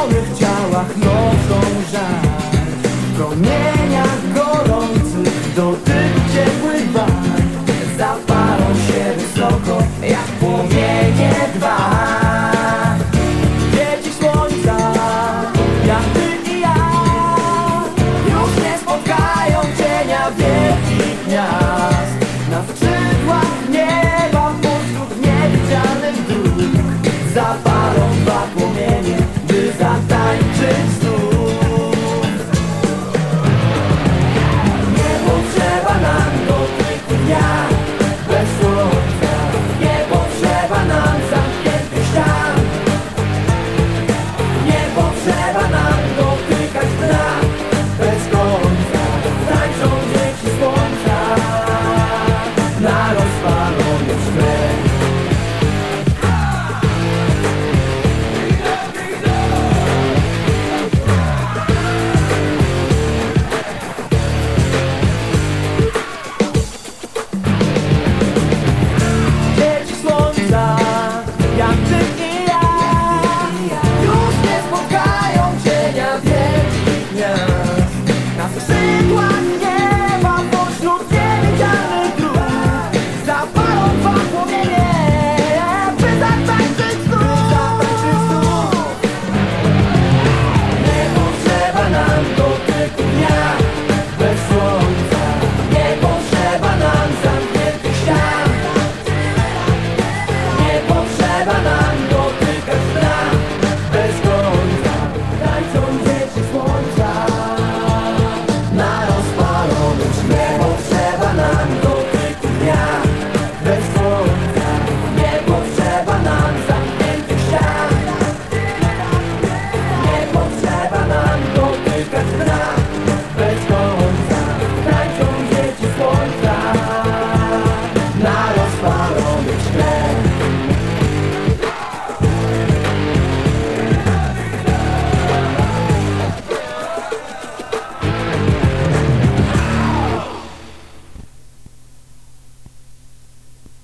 zielonych ciałach noszą żar. W promieniach gorących dotyka Przykład nieba pośród niewidzialnych grób Zapalą dwa płomienie.